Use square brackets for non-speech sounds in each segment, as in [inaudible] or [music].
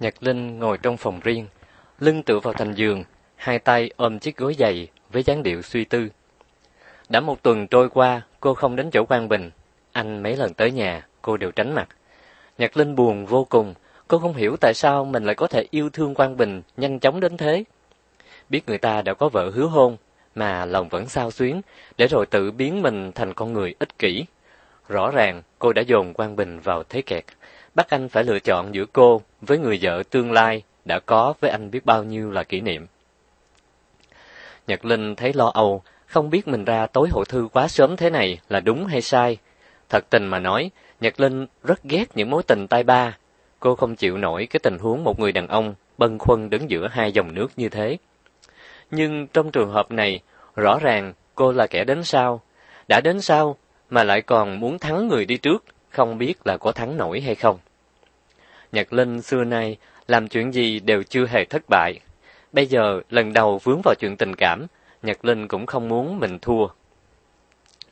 Nhật Linh ngồi trong phòng riêng, lưng tựa vào thành giường, hai tay ôm chiếc gối dày với dáng điệu suy tư. Đã một tuần trôi qua, cô không đến chỗ Quang Bình. Anh mấy lần tới nhà, cô đều tránh mặt. Nhật Linh buồn vô cùng, cô không hiểu tại sao mình lại có thể yêu thương Quang Bình nhanh chóng đến thế. Biết người ta đã có vợ hứa hôn, mà lòng vẫn sao xuyến, để rồi tự biến mình thành con người ích kỷ. Rõ ràng, cô đã dồn Quang Bình vào thế kẹt bắt anh phải lựa chọn giữa cô với người vợ tương lai đã có với anh biết bao nhiêu là kỷ niệm. Nhật Linh thấy lo âu, không biết mình ra tối hội thư quá sớm thế này là đúng hay sai. Thật tình mà nói, Nhật Linh rất ghét những mối tình tay ba. Cô không chịu nổi cái tình huống một người đàn ông bâng khuâng đứng giữa hai dòng nước như thế. Nhưng trong trường hợp này, rõ ràng cô là kẻ đến sau. Đã đến sau mà lại còn muốn thắng người đi trước, không biết là có thắng nổi hay không. Nhật Linh xưa nay làm chuyện gì đều chưa hề thất bại. Bây giờ lần đầu vướng vào chuyện tình cảm, Nhật Linh cũng không muốn mình thua.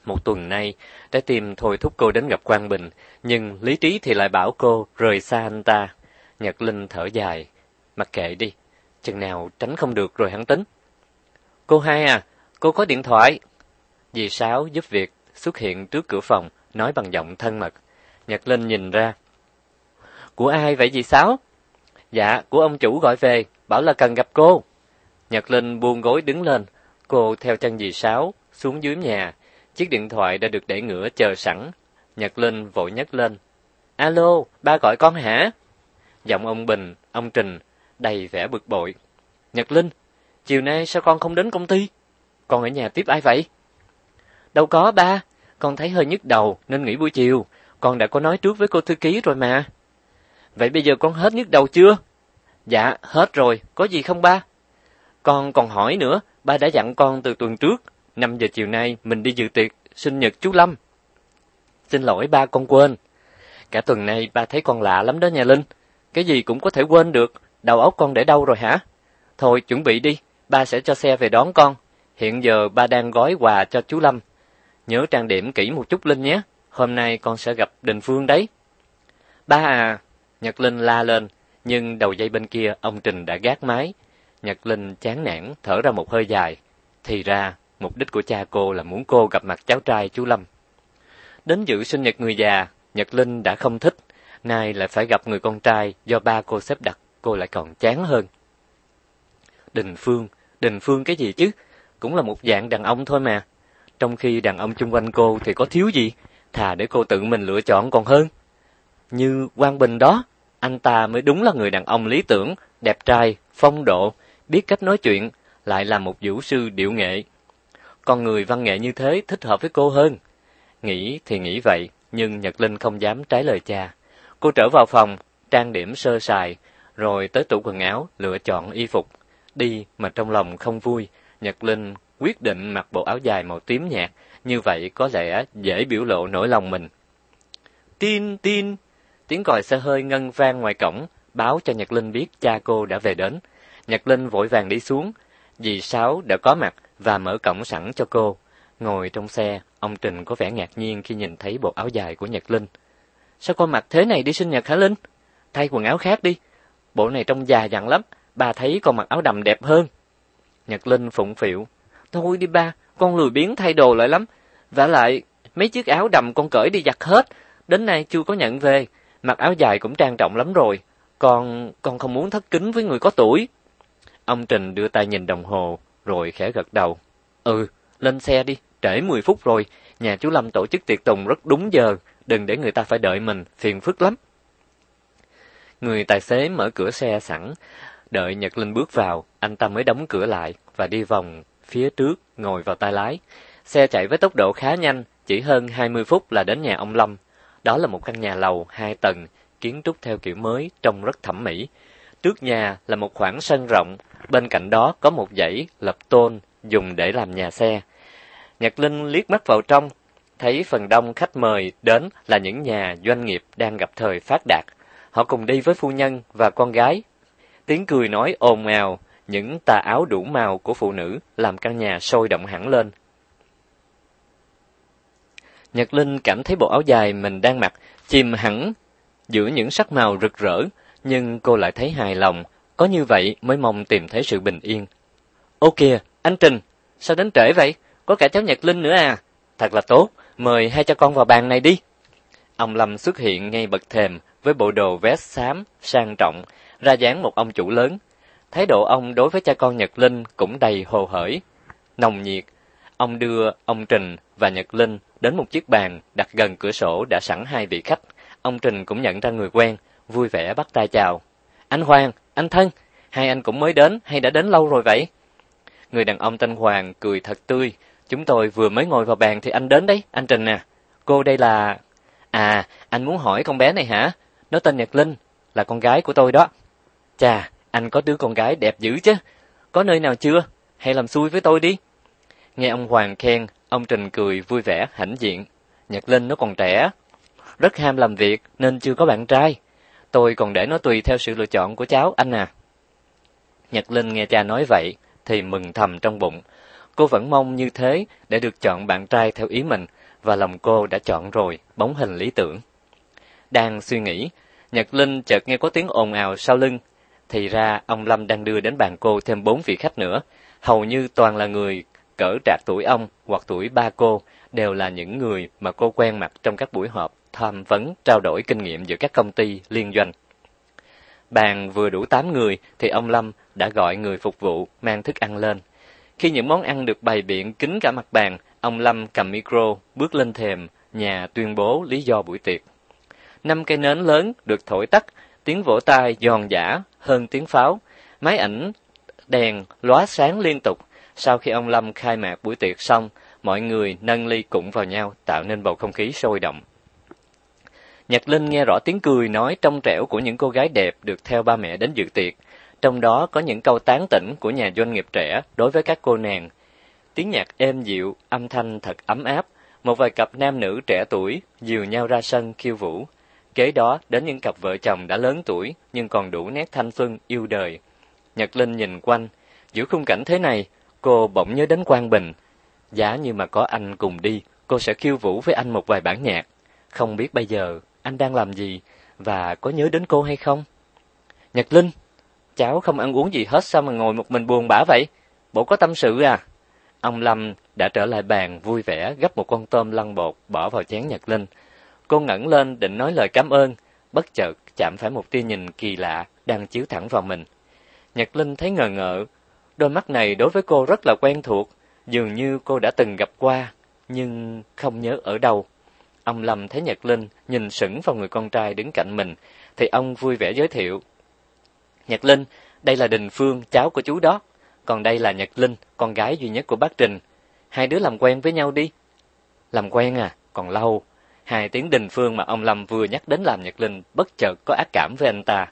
Một tuần nay, trái tim thôi thúc cô đến gặp Quang Bình, nhưng lý trí thì lại bảo cô rời xa anh ta. Nhật Linh thở dài, mặc kệ đi, chừng nào tránh không được rồi hắn tính. Cô hai à, cô có điện thoại. Dì Sáu giúp việc xuất hiện trước cửa phòng, nói bằng giọng thân mật. Nhật Linh nhìn ra. Của ai vậy dì Sáu? Dạ, của ông chủ gọi về, bảo là cần gặp cô. Nhật Linh buông gối đứng lên, cô theo chân dì Sáu xuống dưới nhà. Chiếc điện thoại đã được để ngửa chờ sẵn. Nhật Linh vội nhấc lên. Alo, ba gọi con hả? Giọng ông Bình, ông Trình, đầy vẻ bực bội. Nhật Linh, chiều nay sao con không đến công ty? Con ở nhà tiếp ai vậy? Đâu có ba, con thấy hơi nhức đầu nên nghỉ buổi chiều. Con đã có nói trước với cô thư ký rồi mà. Vậy bây giờ con hết nhức đầu chưa? Dạ, hết rồi, có gì không ba? Con còn hỏi nữa, ba đã dặn con từ tuần trước, 5 giờ chiều nay mình đi dự tiệc sinh nhật chú Lâm. Xin lỗi ba con quên. Cả tuần nay ba thấy con lạ lắm đó nhà Linh. Cái gì cũng có thể quên được, đầu óc con để đâu rồi hả? Thôi chuẩn bị đi, ba sẽ cho xe về đón con. Hiện giờ ba đang gói quà cho chú Lâm. Nhớ trang điểm kỹ một chút Linh nhé, hôm nay con sẽ gặp Đình Phương đấy. Ba à, Nhật Linh la lên, nhưng đầu dây bên kia ông Trình đã gác máy. Nhật Linh chán nản thở ra một hơi dài. Thì ra, mục đích của cha cô là muốn cô gặp mặt cháu trai chú Lâm. Đến dự sinh nhật người già, Nhật Linh đã không thích, nay lại phải gặp người con trai do ba cô xếp đặt, cô lại còn chán hơn. Đình Phương, Đình Phương cái gì chứ? Cũng là một dạng đàn ông thôi mà. Trong khi đàn ông chung quanh cô thì có thiếu gì, thà để cô tự mình lựa chọn còn hơn. Như Quang Bình đó, anh ta mới đúng là người đàn ông lý tưởng, đẹp trai, phong độ, biết cách nói chuyện, lại là một vũ sư điệu nghệ. Con người văn nghệ như thế thích hợp với cô hơn. Nghĩ thì nghĩ vậy, nhưng Nhật Linh không dám trái lời cha. Cô trở vào phòng, trang điểm sơ sài, rồi tới tủ quần áo, lựa chọn y phục. Đi mà trong lòng không vui, Nhật Linh quyết định mặc bộ áo dài màu tím nhạt, như vậy có lẽ dễ biểu lộ nỗi lòng mình. Tin, tin, Tiếng còi xe hơi ngân vang ngoài cổng, báo cho Nhật Linh biết cha cô đã về đến. Nhật Linh vội vàng đi xuống, dì Sáu đã có mặt và mở cổng sẵn cho cô. Ngồi trong xe, ông Trình có vẻ ngạc nhiên khi nhìn thấy bộ áo dài của Nhật Linh. Sao con mặc thế này đi sinh nhật hả Linh? Thay quần áo khác đi. Bộ này trông già dặn lắm, bà thấy con mặc áo đầm đẹp hơn. Nhật Linh phụng phịu. Thôi đi ba, con lười biến thay đồ lại lắm. vả lại, mấy chiếc áo đầm con cởi đi giặt hết, đến nay chưa có nhận về. Mặc áo dài cũng trang trọng lắm rồi. Con, con không muốn thất kính với người có tuổi. Ông Trình đưa tay nhìn đồng hồ, rồi khẽ gật đầu. Ừ, lên xe đi, trễ 10 phút rồi. Nhà chú Lâm tổ chức tiệc tùng rất đúng giờ, đừng để người ta phải đợi mình, phiền phức lắm. Người tài xế mở cửa xe sẵn, đợi Nhật Linh bước vào, anh ta mới đóng cửa lại và đi vòng phía trước, ngồi vào tay lái. Xe chạy với tốc độ khá nhanh, chỉ hơn 20 phút là đến nhà ông Lâm. Đó là một căn nhà lầu hai tầng, kiến trúc theo kiểu mới, trông rất thẩm mỹ. Trước nhà là một khoảng sân rộng, bên cạnh đó có một dãy lập tôn dùng để làm nhà xe. Nhật Linh liếc mắt vào trong, thấy phần đông khách mời đến là những nhà doanh nghiệp đang gặp thời phát đạt. Họ cùng đi với phu nhân và con gái. Tiếng cười nói ồn ào, những tà áo đủ màu của phụ nữ làm căn nhà sôi động hẳn lên. Nhật Linh cảm thấy bộ áo dài mình đang mặc chìm hẳn giữa những sắc màu rực rỡ, nhưng cô lại thấy hài lòng, có như vậy mới mong tìm thấy sự bình yên. Ô kìa, anh Trình, sao đến trễ vậy? Có cả cháu Nhật Linh nữa à? Thật là tốt, mời hai cha con vào bàn này đi. Ông Lâm xuất hiện ngay bậc thềm với bộ đồ vest xám, sang trọng, ra dáng một ông chủ lớn. Thái độ ông đối với cha con Nhật Linh cũng đầy hồ hởi, nồng nhiệt. Ông đưa ông Trình và Nhật Linh đến một chiếc bàn đặt gần cửa sổ đã sẵn hai vị khách. Ông Trình cũng nhận ra người quen, vui vẻ bắt tay chào. Anh Hoàng, anh Thân, hai anh cũng mới đến hay đã đến lâu rồi vậy? Người đàn ông tên Hoàng cười thật tươi. Chúng tôi vừa mới ngồi vào bàn thì anh đến đấy, anh Trình nè. Cô đây là... À, anh muốn hỏi con bé này hả? Nó tên Nhật Linh, là con gái của tôi đó. Chà, anh có đứa con gái đẹp dữ chứ. Có nơi nào chưa? Hay làm xui với tôi đi. Nghe ông Hoàng khen, ông Trình cười vui vẻ, hãnh diện. Nhật Linh nó còn trẻ, rất ham làm việc nên chưa có bạn trai. Tôi còn để nó tùy theo sự lựa chọn của cháu, anh à. Nhật Linh nghe cha nói vậy, thì mừng thầm trong bụng. Cô vẫn mong như thế để được chọn bạn trai theo ý mình, và lòng cô đã chọn rồi, bóng hình lý tưởng. Đang suy nghĩ, Nhật Linh chợt nghe có tiếng ồn ào sau lưng. Thì ra ông Lâm đang đưa đến bàn cô thêm bốn vị khách nữa, hầu như toàn là người cỡ trạc tuổi ông hoặc tuổi ba cô, đều là những người mà cô quen mặt trong các buổi họp tham vấn, trao đổi kinh nghiệm giữa các công ty liên doanh. Bàn vừa đủ 8 người thì ông Lâm đã gọi người phục vụ mang thức ăn lên. Khi những món ăn được bày biện kín cả mặt bàn, ông Lâm cầm micro bước lên thềm nhà tuyên bố lý do buổi tiệc. Năm cây nến lớn được thổi tắt, tiếng vỗ tay giòn giả hơn tiếng pháo, máy ảnh đèn lóa sáng liên tục. Sau khi ông Lâm khai mạc buổi tiệc xong, mọi người nâng ly cụng vào nhau tạo nên bầu không khí sôi động. Nhật Linh nghe rõ tiếng cười nói trong trẻo của những cô gái đẹp được theo ba mẹ đến dự tiệc, trong đó có những câu tán tỉnh của nhà doanh nghiệp trẻ đối với các cô nàng. Tiếng nhạc êm dịu, âm thanh thật ấm áp, một vài cặp nam nữ trẻ tuổi dìu nhau ra sân khiêu vũ. Kế đó đến những cặp vợ chồng đã lớn tuổi nhưng còn đủ nét thanh xuân yêu đời. Nhật Linh nhìn quanh, giữa khung cảnh thế này, cô bỗng nhớ đến Quang Bình. Giá như mà có anh cùng đi, cô sẽ khiêu vũ với anh một vài bản nhạc. Không biết bây giờ anh đang làm gì và có nhớ đến cô hay không? Nhật Linh, cháu không ăn uống gì hết sao mà ngồi một mình buồn bã vậy? Bộ có tâm sự à? Ông Lâm đã trở lại bàn vui vẻ gấp một con tôm lăn bột bỏ vào chén Nhật Linh. Cô ngẩng lên định nói lời cảm ơn, bất chợt chạm phải một tia nhìn kỳ lạ đang chiếu thẳng vào mình. Nhật Linh thấy ngờ ngợ, đôi mắt này đối với cô rất là quen thuộc, dường như cô đã từng gặp qua, nhưng không nhớ ở đâu. Ông Lâm thấy Nhật Linh nhìn sững vào người con trai đứng cạnh mình, thì ông vui vẻ giới thiệu. Nhật Linh, đây là Đình Phương, cháu của chú đó. Còn đây là Nhật Linh, con gái duy nhất của bác Trình. Hai đứa làm quen với nhau đi. Làm quen à? Còn lâu. Hai tiếng Đình Phương mà ông Lâm vừa nhắc đến làm Nhật Linh bất chợt có ác cảm với anh ta.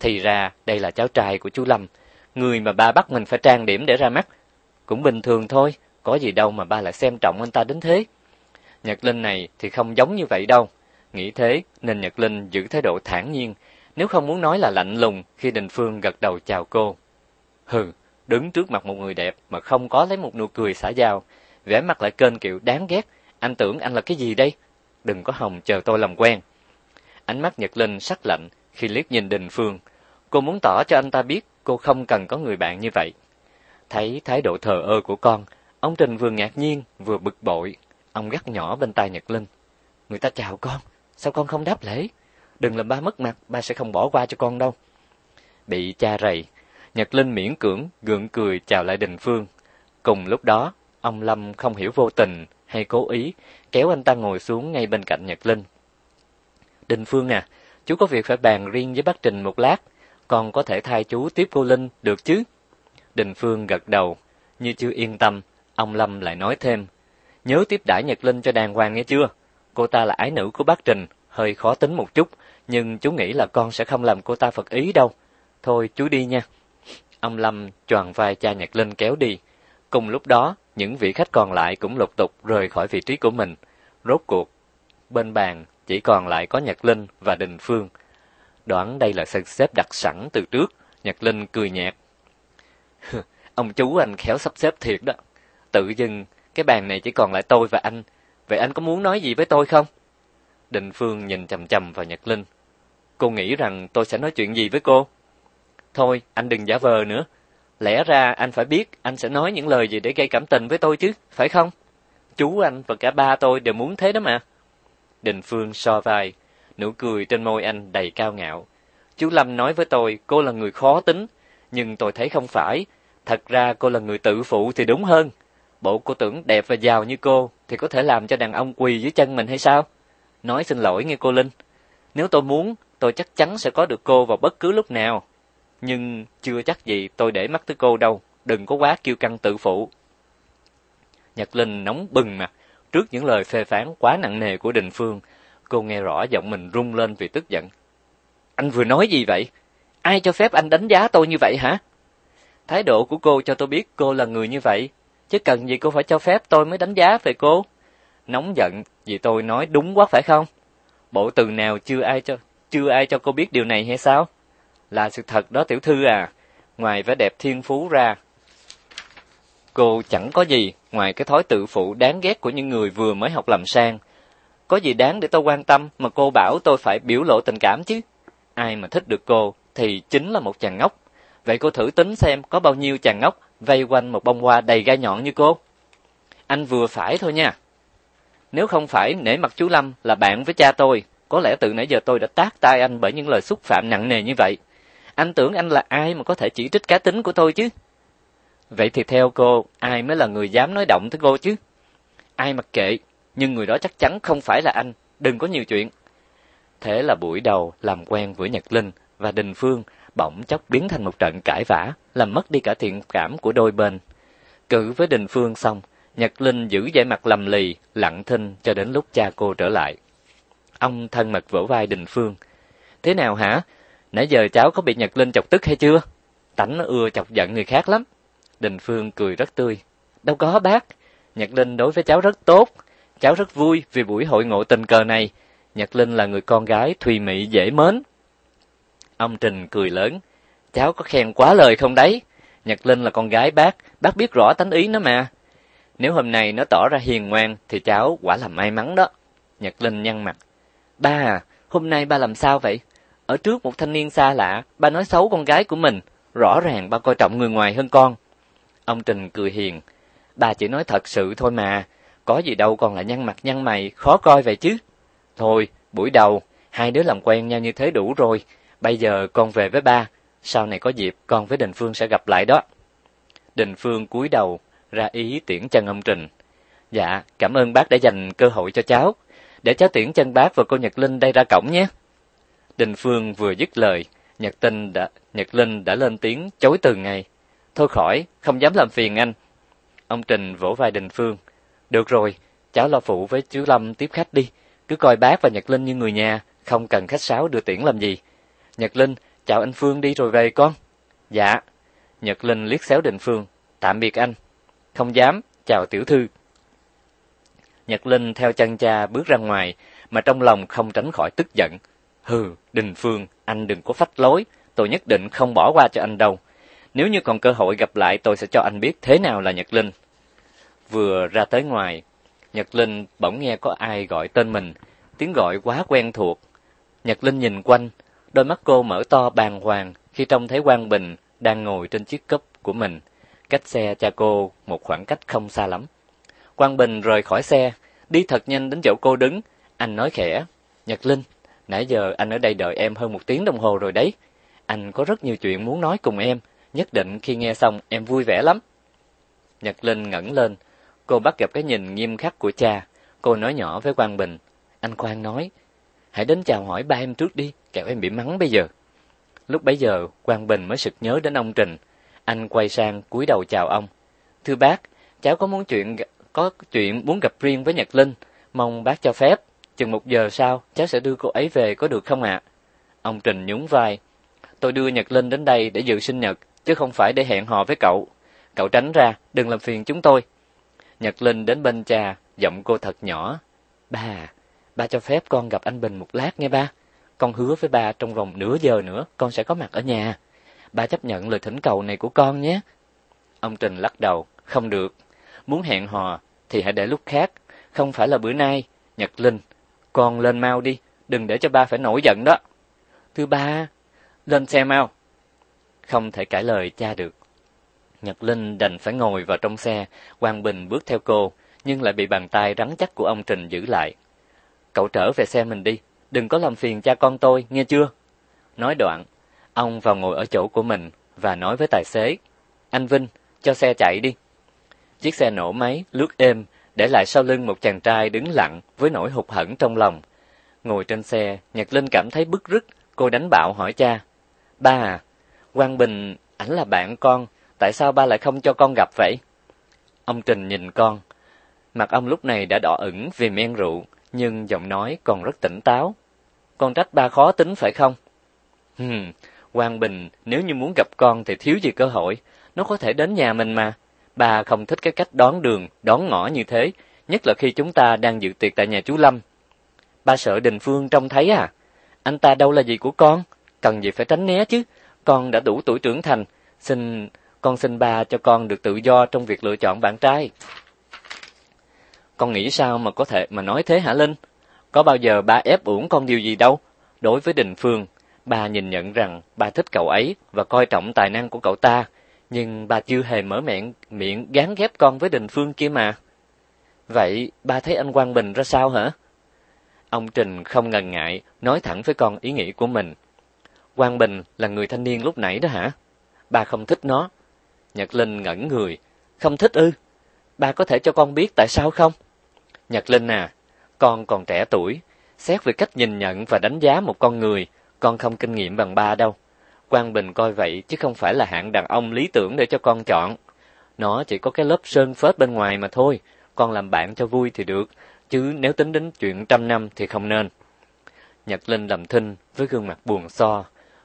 Thì ra đây là cháu trai của chú Lâm, người mà ba bắt mình phải trang điểm để ra mắt. Cũng bình thường thôi, có gì đâu mà ba lại xem trọng anh ta đến thế. Nhật Linh này thì không giống như vậy đâu. Nghĩ thế nên Nhật Linh giữ thái độ thản nhiên, nếu không muốn nói là lạnh lùng khi Đình Phương gật đầu chào cô. Hừ, đứng trước mặt một người đẹp mà không có lấy một nụ cười xả giao, vẻ mặt lại kênh kiệu đáng ghét, anh tưởng anh là cái gì đây? Đừng có hòng chờ tôi làm quen. Ánh mắt Nhật Linh sắc lạnh khi liếc nhìn Đình Phương. Cô muốn tỏ cho anh ta biết cô không cần có người bạn như vậy. Thấy thái độ thờ ơ của con, ông Trình vừa ngạc nhiên vừa bực bội, Ông gắt nhỏ bên tai Nhật Linh. Người ta chào con, sao con không đáp lễ? Đừng làm ba mất mặt, ba sẽ không bỏ qua cho con đâu. Bị cha rầy, Nhật Linh miễn cưỡng, gượng cười chào lại Đình Phương. Cùng lúc đó, ông Lâm không hiểu vô tình hay cố ý, kéo anh ta ngồi xuống ngay bên cạnh Nhật Linh. Đình Phương à, chú có việc phải bàn riêng với bác Trình một lát, con có thể thay chú tiếp cô Linh được chứ? Đình Phương gật đầu, như chưa yên tâm, ông Lâm lại nói thêm. Nhớ tiếp đãi Nhật Linh cho đàng hoàng nghe chưa? Cô ta là ái nữ của bác Trình, hơi khó tính một chút, nhưng chú nghĩ là con sẽ không làm cô ta phật ý đâu. Thôi chú đi nha. Ông Lâm choàng vai cha Nhật Linh kéo đi. Cùng lúc đó, những vị khách còn lại cũng lục tục rời khỏi vị trí của mình. Rốt cuộc, bên bàn chỉ còn lại có Nhật Linh và Đình Phương. Đoán đây là sân xếp đặt sẵn từ trước, Nhật Linh cười nhạt. [laughs] Ông chú anh khéo sắp xếp thiệt đó. Tự dưng cái bàn này chỉ còn lại tôi và anh. Vậy anh có muốn nói gì với tôi không? đình Phương nhìn chầm chầm vào Nhật Linh. Cô nghĩ rằng tôi sẽ nói chuyện gì với cô? Thôi, anh đừng giả vờ nữa. Lẽ ra anh phải biết anh sẽ nói những lời gì để gây cảm tình với tôi chứ, phải không? Chú anh và cả ba tôi đều muốn thế đó mà. Đình Phương so vai, nụ cười trên môi anh đầy cao ngạo. Chú Lâm nói với tôi cô là người khó tính, nhưng tôi thấy không phải. Thật ra cô là người tự phụ thì đúng hơn. Bộ cô tưởng đẹp và giàu như cô thì có thể làm cho đàn ông quỳ dưới chân mình hay sao? Nói xin lỗi nghe cô Linh. Nếu tôi muốn, tôi chắc chắn sẽ có được cô vào bất cứ lúc nào. Nhưng chưa chắc gì tôi để mắt tới cô đâu, đừng có quá kiêu căng tự phụ. Nhật Linh nóng bừng mặt trước những lời phê phán quá nặng nề của Đình Phương. Cô nghe rõ giọng mình rung lên vì tức giận. Anh vừa nói gì vậy? Ai cho phép anh đánh giá tôi như vậy hả? Thái độ của cô cho tôi biết cô là người như vậy, chứ cần gì cô phải cho phép tôi mới đánh giá về cô. Nóng giận vì tôi nói đúng quá phải không? Bộ từ nào chưa ai cho chưa ai cho cô biết điều này hay sao? Là sự thật đó tiểu thư à, ngoài vẻ đẹp thiên phú ra. Cô chẳng có gì ngoài cái thói tự phụ đáng ghét của những người vừa mới học làm sang. Có gì đáng để tôi quan tâm mà cô bảo tôi phải biểu lộ tình cảm chứ? Ai mà thích được cô thì chính là một chàng ngốc. Vậy cô thử tính xem có bao nhiêu chàng ngốc vây quanh một bông hoa đầy gai nhọn như cô. Anh vừa phải thôi nha. Nếu không phải nể mặt chú Lâm là bạn với cha tôi, có lẽ từ nãy giờ tôi đã tác tai anh bởi những lời xúc phạm nặng nề như vậy. Anh tưởng anh là ai mà có thể chỉ trích cá tính của tôi chứ? Vậy thì theo cô, ai mới là người dám nói động tới cô chứ? Ai mặc kệ, nhưng người đó chắc chắn không phải là anh, đừng có nhiều chuyện. Thế là buổi đầu làm quen với Nhật Linh và Đình Phương bỗng chốc biến thành một trận cãi vã, làm mất đi cả thiện cảm của đôi bên. Cự với Đình Phương xong, Nhật Linh giữ vẻ mặt lầm lì, lặng thinh cho đến lúc cha cô trở lại. Ông thân mật vỗ vai Đình Phương. Thế nào hả? Nãy giờ cháu có bị Nhật Linh chọc tức hay chưa? Tánh ưa chọc giận người khác lắm. Đình Phương cười rất tươi. Đâu có bác, Nhật Linh đối với cháu rất tốt. Cháu rất vui vì buổi hội ngộ tình cờ này. Nhật Linh là người con gái thùy mị dễ mến. Ông Trình cười lớn. Cháu có khen quá lời không đấy? Nhật Linh là con gái bác, bác biết rõ tánh ý nó mà. Nếu hôm nay nó tỏ ra hiền ngoan thì cháu quả là may mắn đó. Nhật Linh nhăn mặt. Ba à, hôm nay ba làm sao vậy? Ở trước một thanh niên xa lạ, ba nói xấu con gái của mình. Rõ ràng ba coi trọng người ngoài hơn con. Ông Trình cười hiền. Ba chỉ nói thật sự thôi mà. Có gì đâu còn là nhăn mặt nhăn mày, khó coi vậy chứ. Thôi, buổi đầu, hai đứa làm quen nhau như thế đủ rồi. Bây giờ con về với ba. Sau này có dịp, con với Đình Phương sẽ gặp lại đó. Đình Phương cúi đầu, ra ý tiễn chân ông Trình. Dạ, cảm ơn bác đã dành cơ hội cho cháu. Để cháu tiễn chân bác và cô Nhật Linh đây ra cổng nhé. Đình Phương vừa dứt lời, Nhật Tinh đã Nhật Linh đã lên tiếng chối từ ngay. Thôi khỏi, không dám làm phiền anh. Ông Trình vỗ vai Đình Phương. Được rồi, cháu lo phụ với chú Lâm tiếp khách đi. Cứ coi bác và Nhật Linh như người nhà, không cần khách sáo đưa tiễn làm gì. Nhật Linh, chào anh Phương đi rồi về con. Dạ. Nhật Linh liếc xéo Đình Phương. Tạm biệt anh. Không dám, chào tiểu thư. Nhật Linh theo chân cha bước ra ngoài, mà trong lòng không tránh khỏi tức giận. Hừ, Đình Phương, anh đừng có phách lối, tôi nhất định không bỏ qua cho anh đâu. Nếu như còn cơ hội gặp lại tôi sẽ cho anh biết thế nào là Nhật Linh. Vừa ra tới ngoài, Nhật Linh bỗng nghe có ai gọi tên mình, tiếng gọi quá quen thuộc. Nhật Linh nhìn quanh, đôi mắt cô mở to bàng hoàng khi trông thấy Quang Bình đang ngồi trên chiếc cúp của mình, cách xe cha cô một khoảng cách không xa lắm. Quang Bình rời khỏi xe, đi thật nhanh đến chỗ cô đứng, anh nói khẽ, "Nhật Linh, nãy giờ anh ở đây đợi em hơn một tiếng đồng hồ rồi đấy. Anh có rất nhiều chuyện muốn nói cùng em, nhất định khi nghe xong em vui vẻ lắm." Nhật Linh ngẩng lên, cô bắt gặp cái nhìn nghiêm khắc của cha, cô nói nhỏ với Quang Bình, "Anh Quang nói, hãy đến chào hỏi ba em trước đi, kẻo em bị mắng bây giờ." Lúc bấy giờ, Quang Bình mới sực nhớ đến ông Trình. Anh quay sang cúi đầu chào ông. "Thưa bác, cháu có muốn chuyện có chuyện muốn gặp riêng với Nhật Linh, mong bác cho phép, chừng một giờ sau cháu sẽ đưa cô ấy về có được không ạ?" Ông Trình nhún vai, "Tôi đưa Nhật Linh đến đây để dự sinh nhật, chứ không phải để hẹn hò với cậu. Cậu tránh ra, đừng làm phiền chúng tôi." Nhật Linh đến bên cha, giọng cô thật nhỏ, "Ba, ba cho phép con gặp anh Bình một lát nghe ba. Con hứa với ba trong vòng nửa giờ nữa con sẽ có mặt ở nhà. Ba chấp nhận lời thỉnh cầu này của con nhé." Ông Trình lắc đầu, "Không được. Muốn hẹn hò thì hãy để lúc khác, không phải là bữa nay, Nhật Linh, con lên mau đi, đừng để cho ba phải nổi giận đó. Thứ ba, lên xe mau. Không thể cãi lời cha được. Nhật Linh đành phải ngồi vào trong xe, Quang Bình bước theo cô, nhưng lại bị bàn tay rắn chắc của ông Trình giữ lại. Cậu trở về xe mình đi, đừng có làm phiền cha con tôi, nghe chưa? Nói đoạn, ông vào ngồi ở chỗ của mình và nói với tài xế, anh Vinh, cho xe chạy đi. Chiếc xe nổ máy, lướt êm, để lại sau lưng một chàng trai đứng lặng với nỗi hụt hẫng trong lòng. Ngồi trên xe, Nhật Linh cảm thấy bức rứt, cô đánh bạo hỏi cha. Ba à, Quang Bình, ảnh là bạn con, tại sao ba lại không cho con gặp vậy? Ông Trình nhìn con. Mặt ông lúc này đã đỏ ửng vì men rượu, nhưng giọng nói còn rất tỉnh táo. Con trách ba khó tính phải không? Hừm, Quang Bình nếu như muốn gặp con thì thiếu gì cơ hội, nó có thể đến nhà mình mà. Bà không thích cái cách đón đường, đón ngõ như thế, nhất là khi chúng ta đang dự tiệc tại nhà chú Lâm. Ba sợ Đình Phương trông thấy à? Anh ta đâu là gì của con? Cần gì phải tránh né chứ? Con đã đủ tuổi trưởng thành, xin con xin ba cho con được tự do trong việc lựa chọn bạn trai. Con nghĩ sao mà có thể mà nói thế hả Linh? Có bao giờ ba ép uổng con điều gì đâu? Đối với Đình Phương, ba nhìn nhận rằng ba thích cậu ấy và coi trọng tài năng của cậu ta, nhưng bà chưa hề mở miệng miệng gán ghép con với Đình Phương kia mà. Vậy ba thấy anh Quang Bình ra sao hả? Ông Trình không ngần ngại nói thẳng với con ý nghĩ của mình. Quang Bình là người thanh niên lúc nãy đó hả? Ba không thích nó. Nhật Linh ngẩn người. Không thích ư? Ba có thể cho con biết tại sao không? Nhật Linh à, con còn trẻ tuổi. Xét về cách nhìn nhận và đánh giá một con người, con không kinh nghiệm bằng ba đâu. Quang Bình coi vậy chứ không phải là hạng đàn ông lý tưởng để cho con chọn. Nó chỉ có cái lớp sơn phết bên ngoài mà thôi, con làm bạn cho vui thì được, chứ nếu tính đến chuyện trăm năm thì không nên. Nhật Linh lầm thinh với gương mặt buồn so.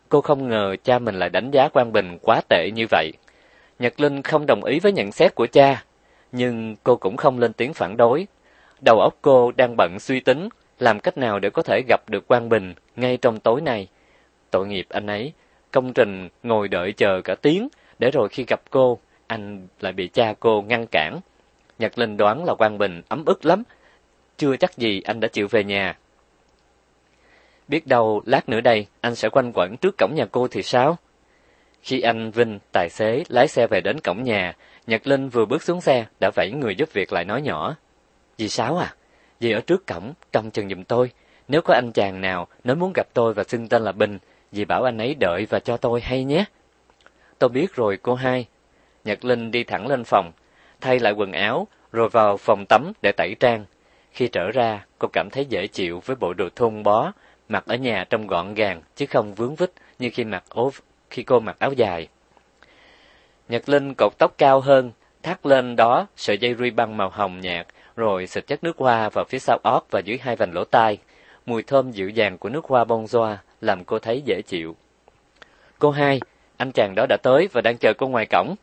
Cô không ngờ cha mình lại đánh giá Quang Bình quá tệ như vậy. Nhật Linh không đồng ý với nhận xét của cha, nhưng cô cũng không lên tiếng phản đối. Đầu óc cô đang bận suy tính làm cách nào để có thể gặp được Quang Bình ngay trong tối nay. Tội nghiệp anh ấy, công trình ngồi đợi chờ cả tiếng, để rồi khi gặp cô, anh lại bị cha cô ngăn cản. Nhật Linh đoán là Quang Bình ấm ức lắm, chưa chắc gì anh đã chịu về nhà. Biết đâu lát nữa đây anh sẽ quanh quẩn trước cổng nhà cô thì sao? Khi anh Vinh, tài xế, lái xe về đến cổng nhà, Nhật Linh vừa bước xuống xe đã vẫy người giúp việc lại nói nhỏ. Dì Sáu à, dì ở trước cổng, trông chừng giùm tôi. Nếu có anh chàng nào nói muốn gặp tôi và xưng tên là Bình, dì bảo anh ấy đợi và cho tôi hay nhé. Tôi biết rồi cô hai. Nhật Linh đi thẳng lên phòng, thay lại quần áo, rồi vào phòng tắm để tẩy trang. Khi trở ra, cô cảm thấy dễ chịu với bộ đồ thun bó, mặc ở nhà trông gọn gàng chứ không vướng vít như khi mặc ốp, khi cô mặc áo dài. Nhật Linh cột tóc cao hơn, thắt lên đó sợi dây ruy băng màu hồng nhạt, rồi xịt chất nước hoa vào phía sau ót và dưới hai vành lỗ tai. Mùi thơm dịu dàng của nước hoa bông doa làm cô thấy dễ chịu. Cô hai, anh chàng đó đã tới và đang chờ cô ngoài cổng.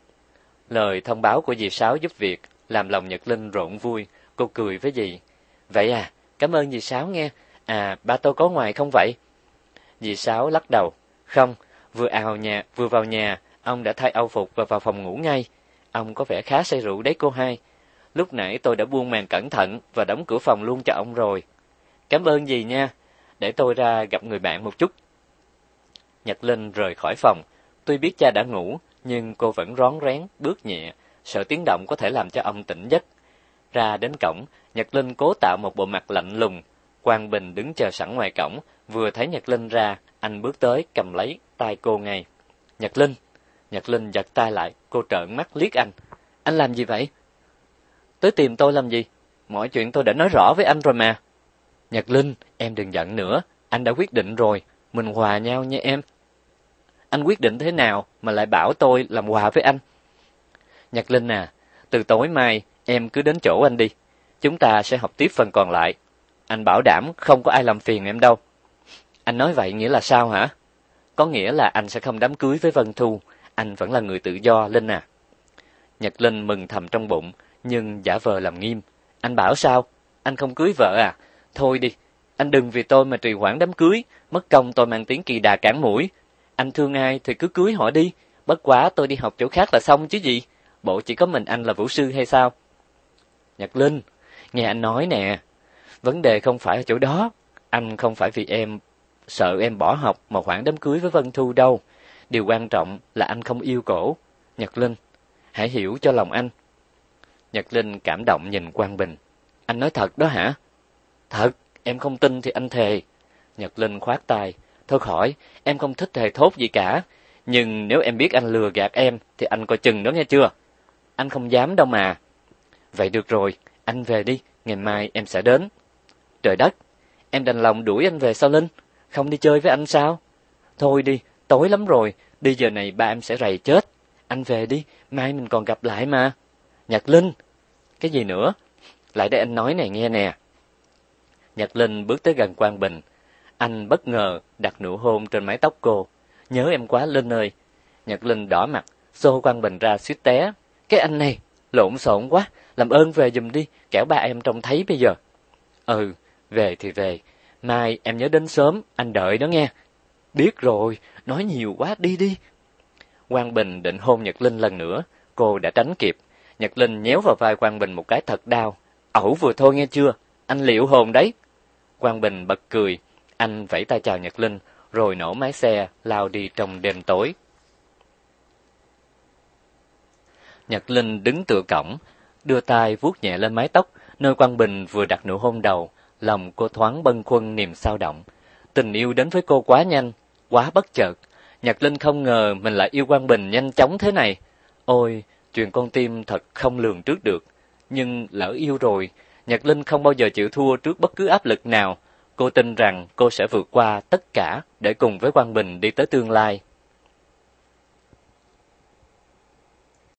Lời thông báo của dì Sáu giúp việc làm lòng Nhật Linh rộn vui, cô cười với dì. Vậy à, cảm ơn dì Sáu nghe. À, ba tôi có ngoài không vậy? Dì Sáu lắc đầu. Không, vừa ào nhà, vừa vào nhà, ông đã thay âu phục và vào phòng ngủ ngay. Ông có vẻ khá say rượu đấy cô hai. Lúc nãy tôi đã buông màn cẩn thận và đóng cửa phòng luôn cho ông rồi. Cảm ơn dì nha, để tôi ra gặp người bạn một chút. Nhật Linh rời khỏi phòng, tuy biết cha đã ngủ, nhưng cô vẫn rón rén, bước nhẹ, sợ tiếng động có thể làm cho ông tỉnh giấc. Ra đến cổng, Nhật Linh cố tạo một bộ mặt lạnh lùng. Quang Bình đứng chờ sẵn ngoài cổng, vừa thấy Nhật Linh ra, anh bước tới cầm lấy tay cô ngay. Nhật Linh! Nhật Linh giật tay lại, cô trợn mắt liếc anh. Anh làm gì vậy? Tới tìm tôi làm gì? Mọi chuyện tôi đã nói rõ với anh rồi mà. Nhật Linh, em đừng giận nữa, anh đã quyết định rồi, mình hòa nhau nha em. Anh quyết định thế nào mà lại bảo tôi làm hòa với anh? Nhật Linh à, từ tối mai em cứ đến chỗ anh đi, chúng ta sẽ học tiếp phần còn lại. Anh bảo đảm không có ai làm phiền em đâu. Anh nói vậy nghĩa là sao hả? Có nghĩa là anh sẽ không đám cưới với Vân Thu, anh vẫn là người tự do, Linh à. Nhật Linh mừng thầm trong bụng, nhưng giả vờ làm nghiêm. Anh bảo sao? Anh không cưới vợ à? Thôi đi, anh đừng vì tôi mà trì hoãn đám cưới, mất công tôi mang tiếng kỳ đà cản mũi. Anh thương ai thì cứ cưới họ đi, bất quá tôi đi học chỗ khác là xong chứ gì. Bộ chỉ có mình anh là vũ sư hay sao? Nhật Linh, nghe anh nói nè, vấn đề không phải ở chỗ đó. Anh không phải vì em sợ em bỏ học mà hoãn đám cưới với Vân Thu đâu. Điều quan trọng là anh không yêu cổ. Nhật Linh, hãy hiểu cho lòng anh. Nhật Linh cảm động nhìn Quang Bình. Anh nói thật đó hả? Thật, em không tin thì anh thề. Nhật Linh khoát tay. Thôi khỏi, em không thích thề thốt gì cả. Nhưng nếu em biết anh lừa gạt em thì anh coi chừng đó nghe chưa? Anh không dám đâu mà. Vậy được rồi, anh về đi, ngày mai em sẽ đến. Trời đất, em đành lòng đuổi anh về sao Linh? Không đi chơi với anh sao? Thôi đi, tối lắm rồi, đi giờ này ba em sẽ rầy chết. Anh về đi, mai mình còn gặp lại mà. Nhật Linh, cái gì nữa? Lại đây anh nói này nghe nè. Nhật Linh bước tới gần Quang Bình. Anh bất ngờ đặt nụ hôn trên mái tóc cô. Nhớ em quá Linh ơi. Nhật Linh đỏ mặt, xô Quang Bình ra suýt té. Cái anh này, lộn xộn quá, làm ơn về giùm đi, kẻo ba em trông thấy bây giờ. Ừ, về thì về, mai em nhớ đến sớm, anh đợi đó nghe. Biết rồi, nói nhiều quá, đi đi. Quang Bình định hôn Nhật Linh lần nữa, cô đã tránh kịp. Nhật Linh nhéo vào vai Quang Bình một cái thật đau. Ẩu vừa thôi nghe chưa, anh liệu hồn đấy. Quang Bình bật cười, anh vẫy tay chào Nhật Linh, rồi nổ máy xe, lao đi trong đêm tối. Nhật Linh đứng tựa cổng, đưa tay vuốt nhẹ lên mái tóc, nơi Quang Bình vừa đặt nụ hôn đầu, lòng cô thoáng bâng khuâng niềm sao động. Tình yêu đến với cô quá nhanh, quá bất chợt. Nhật Linh không ngờ mình lại yêu Quang Bình nhanh chóng thế này. Ôi, chuyện con tim thật không lường trước được. Nhưng lỡ yêu rồi, Nhật Linh không bao giờ chịu thua trước bất cứ áp lực nào. Cô tin rằng cô sẽ vượt qua tất cả để cùng với Quang Bình đi tới tương lai.